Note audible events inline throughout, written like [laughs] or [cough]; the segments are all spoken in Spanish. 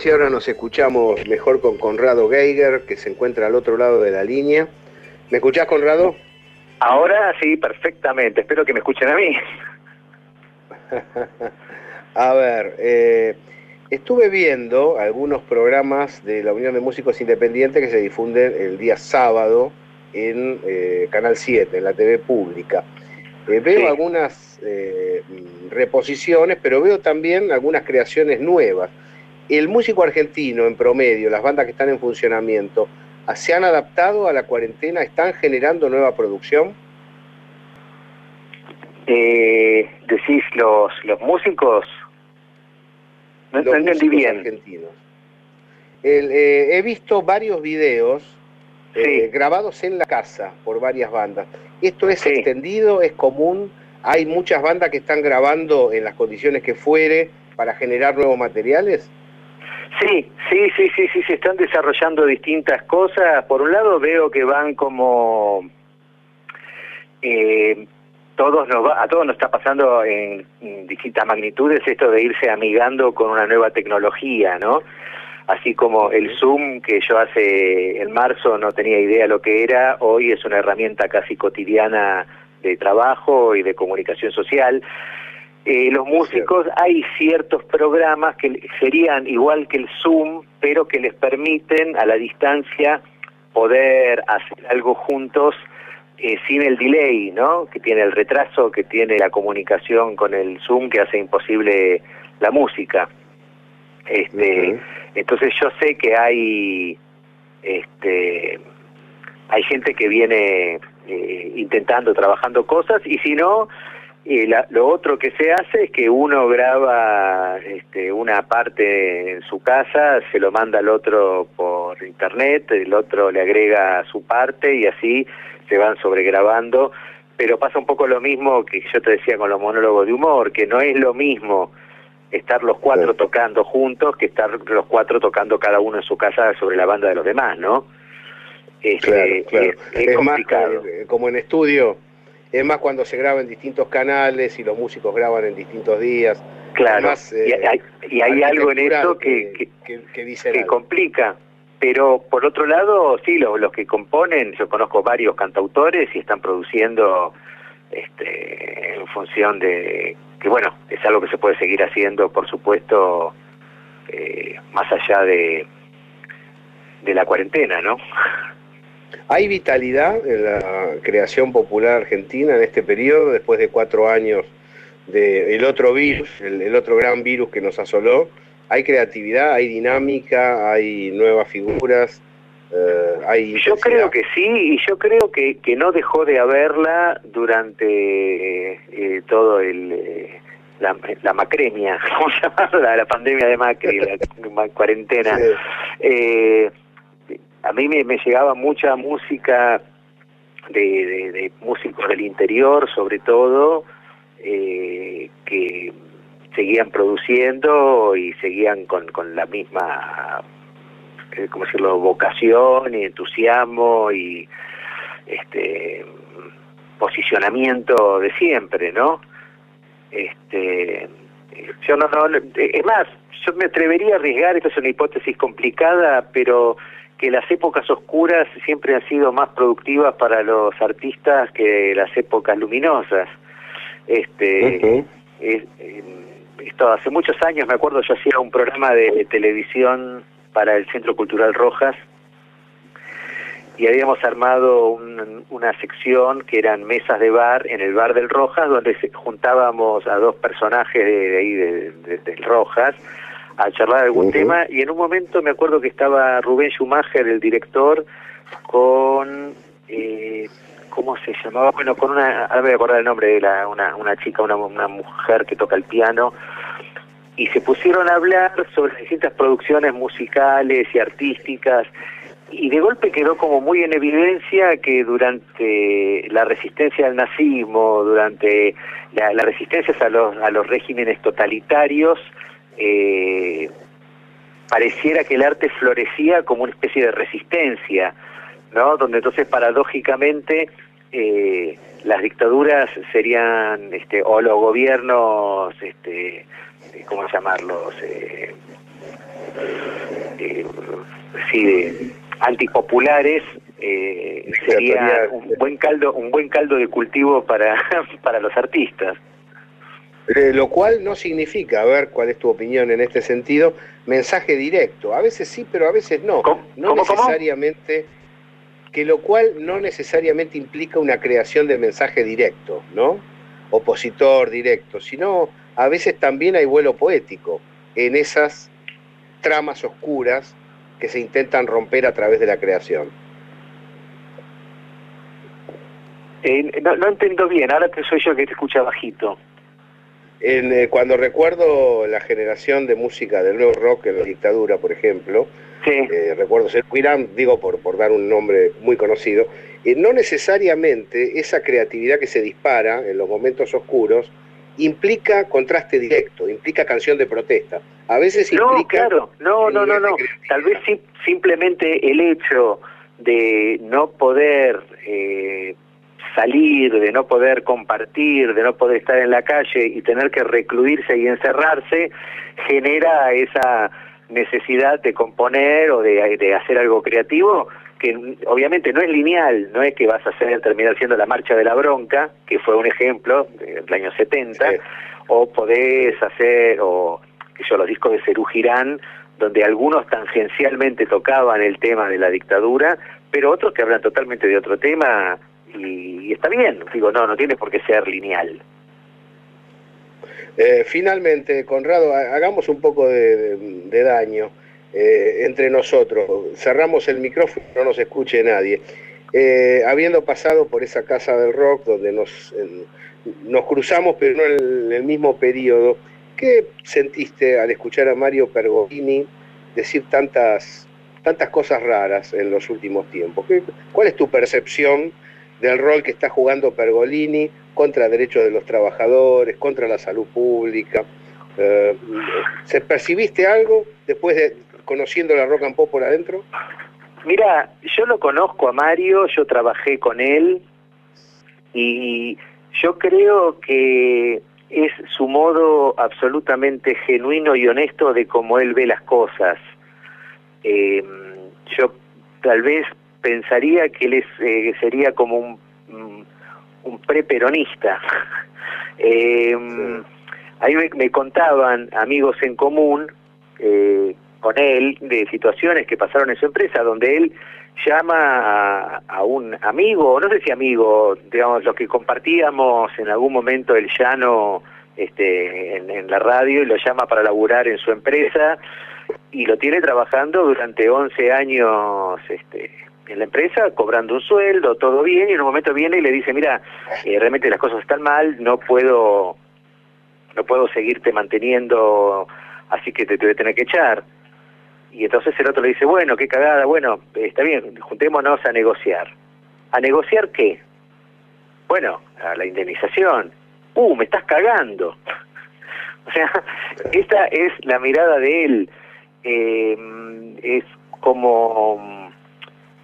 Si ahora nos escuchamos mejor con Conrado Geiger, que se encuentra al otro lado de la línea. ¿Me escuchás, Conrado? Ahora sí, perfectamente. Espero que me escuchen a mí. [laughs] a ver, eh, estuve viendo algunos programas de la Unión de Músicos Independientes que se difunden el día sábado en eh, Canal 7, en la TV pública. Eh, veo algunas reposiciones, pero veo también algunas creaciones nuevas el músico argentino en promedio, las bandas que están en funcionamiento, ¿se han adaptado a la cuarentena? ¿Están generando nueva producción? Eh, decís los, los músicos. No, los entendí bien. Argentinos. Eh, he visto varios videos eh, grabados en la casa por varias bandas. ¿Esto es extendido? ¿Es común? ¿Hay muchas bandas que están grabando en las condiciones que fuere para generar nuevos materiales? Sí, sí, sí, sí, sí, se están desarrollando distintas cosas. Por un lado veo que van como... Eh, todos nos a todos nos está pasando en, distintas magnitudes esto de irse amigando con una nueva tecnología, ¿no? Así como el Zoom, que yo hace en marzo no tenía idea lo que era, hoy es una herramienta casi cotidiana de trabajo y de comunicación social. Eh, los músicos, hay ciertos programas que serían igual que el Zoom, pero que les permiten a la distancia poder hacer algo juntos eh, sin el delay, ¿no? Que tiene el retraso, que tiene la comunicación con el Zoom que hace imposible la música. Este, entonces yo sé que hay, este, hay gente que viene eh, intentando, trabajando cosas y si no y lo otro que se hace es que uno graba este, una parte en su casa, se lo manda al otro por internet, el otro le agrega su parte y así se van sobregrabando. Pero pasa un poco lo mismo que yo te decía con los monólogos de humor, que no es lo mismo estar los cuatro tocando juntos que estar los cuatro tocando cada uno en su casa sobre la banda de los demás, ¿no? Este, claro, Es, complicado. Eh, como en estudio es más cuando se graba en distintos canales y los músicos graban en distintos días. Claro, y hay, y hay algo en eso que, que, complica. Pero por otro lado, sí, los, los que componen, yo conozco varios cantautores y están produciendo este, en función de que, bueno, es algo que se puede seguir haciendo, por supuesto, eh, más allá de, de la cuarentena, ¿no? [laughs] ¿Hay vitalidad en la creación popular argentina en este periodo, después de cuatro años del otro virus, el, otro gran virus que nos asoló? ¿Hay creatividad, hay dinámica, hay nuevas figuras? Eh, hay yo creo que sí, y yo creo que, que no dejó de haberla durante eh, todo el... Eh, la, macremia, [laughs] ¿cómo llamarla? La pandemia de Macri, la [laughs] cuarentena. Eh, a mí me, llegaba mucha música de, músicos del interior, sobre todo, eh, que seguían produciendo y seguían con, con la misma, eh, ¿cómo decirlo?, vocación y entusiasmo y este posicionamiento de siempre, ¿no? Este, yo no, no, es más, yo me atrevería a arriesgar, esto es una hipótesis complicada, pero que las épocas oscuras siempre han sido más productivas para los artistas que las épocas luminosas. Este, esto hace muchos años, me acuerdo, yo hacía un programa de televisión para el Centro Cultural Rojas y habíamos armado una sección que eran mesas de bar en el bar del Rojas, donde juntábamos a dos personajes de, ahí, de, del Rojas, a charlar algún tema y en un momento me acuerdo que estaba Rubén Schumacher, el director, con... Eh, ¿Cómo se llamaba? Bueno, con una... Ahora me voy a acordar el nombre de la, una, una chica, una, una mujer que toca el piano y se pusieron a hablar sobre distintas producciones musicales y artísticas y de golpe quedó como muy en evidencia que durante la resistencia al nazismo, durante las la resistencias a los, a los regímenes totalitarios, eh, pareciera que el arte florecía como una especie de resistencia, ¿no? Donde entonces paradójicamente eh, las dictaduras serían, este, o los gobiernos, este, ¿cómo llamarlos? Eh, eh, antipopulares, eh, sería un buen caldo, un buen caldo de cultivo para, [laughs] para los artistas. Eh, lo cual no significa, a ver cuál es tu opinión en este sentido, mensaje directo. A veces sí, pero a veces no. no necesariamente, que lo cual no necesariamente implica una creación de mensaje directo, ¿no? Opositor directo, sino a veces también hay vuelo poético en esas tramas oscuras que se intentan romper a través de la creación. Eh, no, entiendo bien, ahora que soy yo que te escucha bajito. Eh, cuando recuerdo la generación de música del nuevo rock en la dictadura, por ejemplo, eh, recuerdo ser Quirán, digo por, por dar un nombre muy conocido, no necesariamente esa creatividad que se dispara en los momentos oscuros implica contraste directo, implica canción de protesta. A veces no, implica... Claro, no, no, no, no. Tal vez simplemente el hecho de no poder eh, salir, de no poder compartir, de no poder estar en la calle y tener que recluirse y encerrarse, genera esa necesidad de componer o de, de hacer algo creativo que obviamente no es lineal, no es que vas a hacer terminar siendo la marcha de la bronca, que fue un ejemplo del año 70, o podés hacer, o que yo los discos de Cerú Girán, donde algunos tangencialmente tocaban el tema de la dictadura, pero otros que hablan totalmente de otro tema, y, está bien, digo, no, no tiene por qué ser lineal. Eh, finalmente, Conrado, hagamos un poco de daño. Eh, entre nosotros. Cerramos el micrófono, no nos escuche nadie. Eh, habiendo pasado por esa casa del rock donde nos, nos cruzamos, pero no en el, mismo periodo, ¿qué sentiste al escuchar a Mario Pergolini decir tantas, tantas cosas raras en los últimos tiempos? ¿Cuál es tu percepción del rol que está jugando Pergolini contra derechos de los trabajadores, contra la salud pública? Eh, ¿Se percibiste algo después de, conociendo la rock and pop por adentro? Mira, yo lo conozco a Mario, yo trabajé con él y yo creo que es su modo absolutamente genuino y honesto de cómo él ve las cosas. Eh, yo tal vez pensaría que él es, eh, sería como un, un preperonista. [laughs] eh, Ahí me, contaban amigos en común eh, con él de situaciones que pasaron en su empresa, donde él llama a, un amigo, no sé si amigo, digamos, los que compartíamos en algún momento el llano este, en, la radio y lo llama para laburar en su empresa y lo tiene trabajando durante 11 años este, en la empresa, cobrando un sueldo, todo bien, y en un momento viene y le dice, mira, eh, realmente las cosas están mal, no puedo, no puedo seguirte manteniendo, así que te, te voy a tener que echar. Y entonces el otro le dice, bueno, qué cagada, bueno, está bien, juntémonos a negociar. ¿A negociar qué? Bueno, a la indemnización. ¡Uh, me estás cagando! [laughs] o sea, esta es la mirada de él. Eh, es como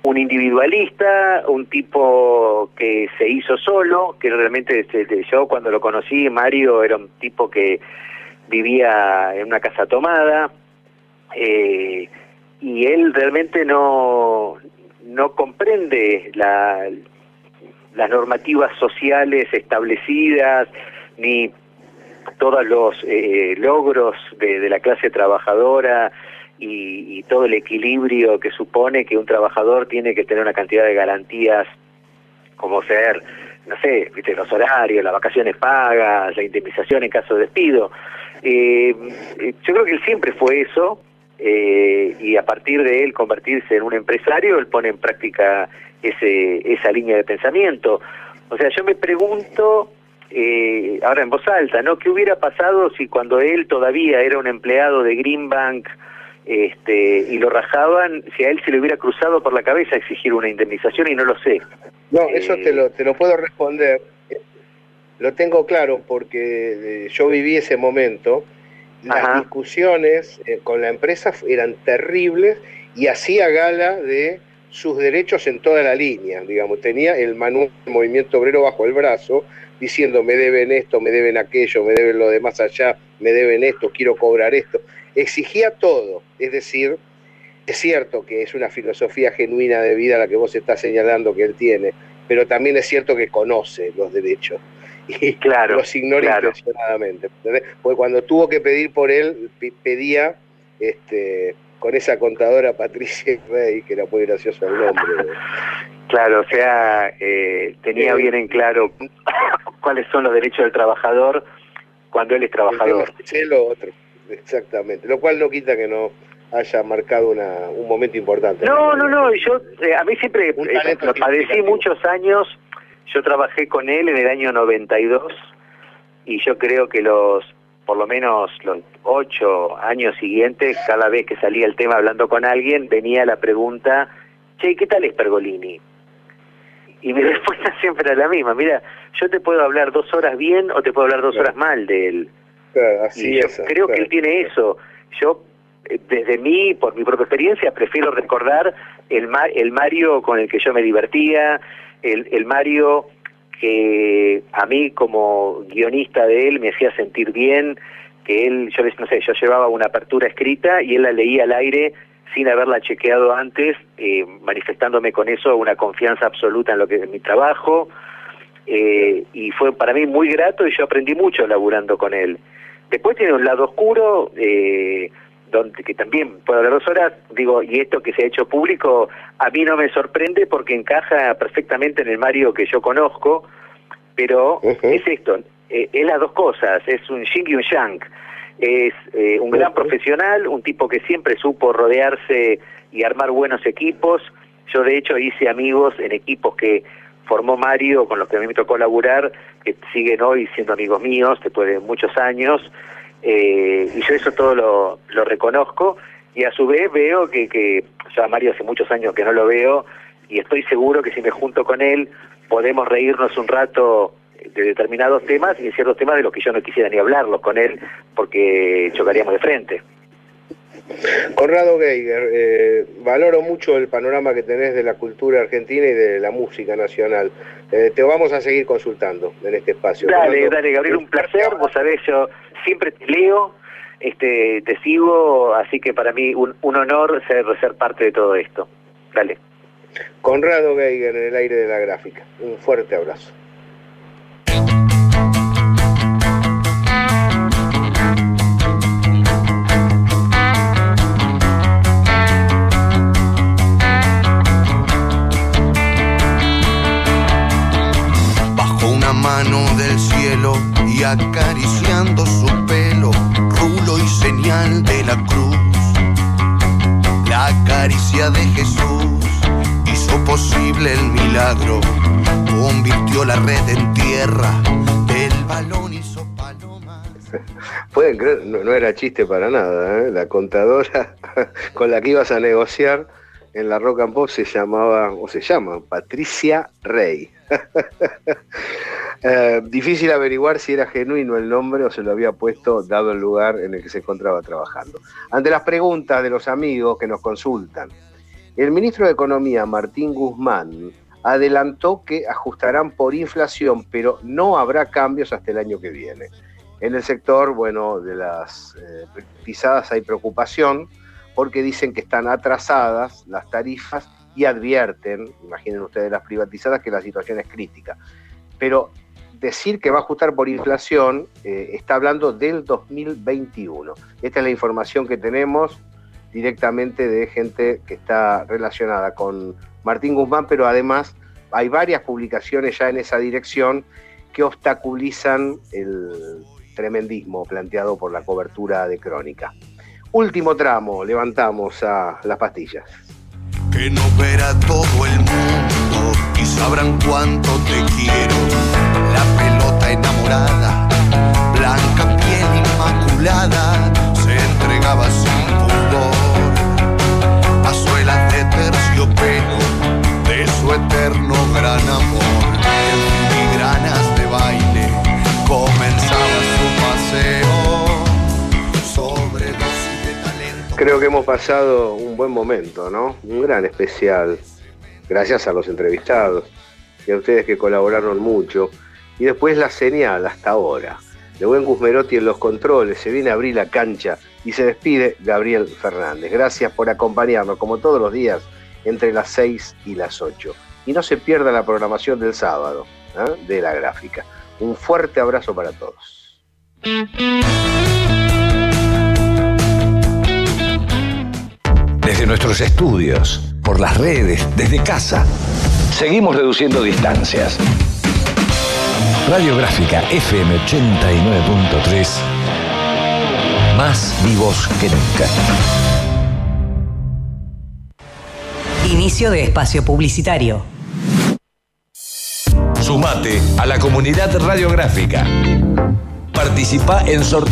un individualista, un tipo que se hizo solo, que realmente este, yo cuando lo conocí, Mario era un tipo que vivía en una casa tomada, eh, y él realmente no, no comprende la, las normativas sociales establecidas, ni todos los eh, logros de, la clase trabajadora y, todo el equilibrio que supone que un trabajador tiene que tener una cantidad de garantías como ser, no sé, ¿viste? los horarios, las vacaciones pagas, la indemnización en caso de despido. Eh, yo creo que él siempre fue eso, eh, y a partir de él convertirse en un empresario, él pone en práctica ese, esa línea de pensamiento. O sea, yo me pregunto, eh, ahora en voz alta, ¿no? ¿Qué hubiera pasado si cuando él todavía era un empleado de Greenbank este, y lo rajaban, si a él se le hubiera cruzado por la cabeza exigir una indemnización y no lo sé? No, eso te, lo, te lo puedo responder. Lo tengo claro porque yo viví ese momento las discusiones eh, con la empresa eran terribles y hacía gala de sus derechos en toda la línea, digamos, tenía el manual del movimiento obrero bajo el brazo, diciendo me deben esto, me deben aquello, me deben lo de más allá, me deben esto, quiero cobrar esto. Exigía todo, es decir, es cierto que es una filosofía genuina de vida la que vos estás señalando que él tiene, pero también es cierto que conoce los derechos [laughs] y claro, los ignora intencionadamente. Porque cuando tuvo que pedir por él, pedía este, con esa contadora [laughs] Patricia Rey, que era muy gracioso el nombre. Claro, o sea, eh, tenía bien en claro [coughs] cuáles son los derechos del trabajador cuando él es trabajador. Sí, lo otro, exactamente. Lo cual no quita que no haya marcado una, un momento importante. No, no, no, yo eh, a mí siempre eh, lo padecí muchos años, yo trabajé con él en el año 92 y yo creo que los, por lo menos los ocho años siguientes, cada vez que salía el tema hablando con alguien, venía la pregunta, che, ¿qué tal es Pergolini? Y mi [laughs] respuesta siempre era la misma, mira, yo te puedo hablar dos horas bien o te puedo hablar dos horas mal de él. Así es, creo que él tiene eso. Yo desde mí, por mi propia experiencia, prefiero recordar el, el Mario con el que yo me divertía, el, el Mario que a mí como guionista de él me hacía sentir bien, que él, yo no sé, yo llevaba una apertura escrita y él la leía al aire sin haberla chequeado antes, eh, manifestándome con eso una confianza absoluta en lo que es mi trabajo, eh, y fue para mí muy grato y yo aprendí mucho laburando con él. Después tiene un lado oscuro, eh, donde que también puedo hablar dos horas, digo, y esto que se ha hecho público a mí no me sorprende porque encaja perfectamente en el Mario que yo conozco, pero es esto, eh, es las dos cosas, es un Xing y un Yang, es eh, un gran profesional, un tipo que siempre supo rodearse y armar buenos equipos, yo de hecho hice amigos en equipos que formó Mario, con los que a mí me tocó laburar, que siguen hoy siendo amigos míos después de muchos años, eh, y yo eso todo lo, lo, reconozco y a su vez veo que, que ya Mario hace muchos años que no lo veo y estoy seguro que si me junto con él podemos reírnos un rato de determinados temas y de ciertos temas de los que yo no quisiera ni hablarlos con él porque chocaríamos de frente. Conrado Geiger, eh, valoro mucho el panorama que tenés de la cultura argentina y de la música nacional. Eh, te vamos a seguir consultando en este espacio. Dale, dale, Gabriel, un placer. Vos sabés, yo siempre te leo, este, te sigo, así que para mí un, un honor ser, ser parte de todo esto. Dale. Conrado Geiger en el aire de la gráfica. Un fuerte abrazo. Acariciando su pelo, rulo y señal de la cruz. La caricia de Jesús hizo posible el milagro, convirtió la red en tierra, el balón hizo paloma. Pueden creer, no, era chiste para nada, ¿eh? la contadora [laughs] con la que ibas a negociar en la Rock and Pop se llamaba, o se llama, Patricia Rey. [laughs] Eh, difícil averiguar si era genuino el nombre o se lo había puesto dado el lugar en el que se encontraba trabajando. Ante las preguntas de los amigos que nos consultan, el ministro de Economía, Martín Guzmán, adelantó que ajustarán por inflación, pero no habrá cambios hasta el año que viene. En el sector, bueno, de las eh, pisadas hay preocupación porque dicen que están atrasadas las tarifas y advierten, imaginen ustedes las privatizadas, que la situación es crítica. Pero decir que va a ajustar por inflación eh, está hablando del 2021. Esta es la información que tenemos directamente de gente que está relacionada con Martín Guzmán, pero además hay varias publicaciones ya en esa dirección que obstaculizan el tremendismo planteado por la cobertura de crónica. Último tramo, levantamos a las pastillas. Que no verá todo el mundo y sabrán cuánto te quiero la pelota enamorada, blanca piel inmaculada, se entregaba sin pudor a suelas de terciopelo de su eterno gran amor. De baile comenzaba su paseo sobre de talento. Creo que hemos pasado un buen momento, ¿no? Un gran especial. Gracias a los entrevistados y a ustedes que colaboraron mucho. Y después la señal hasta ahora. De buen Guzmerotti en los controles, se viene a abrir la cancha y se despide Gabriel Fernández. Gracias por acompañarnos, como todos los días, entre las 6 y las 8. Y no se pierda la programación del sábado ¿eh? de la gráfica. Un fuerte abrazo para todos. Desde nuestros estudios, por las redes, desde casa, seguimos reduciendo distancias. Radiográfica FM 89.3, más vivos que nunca. Inicio de espacio publicitario. Sumate a la comunidad radiográfica. Participa en sorteos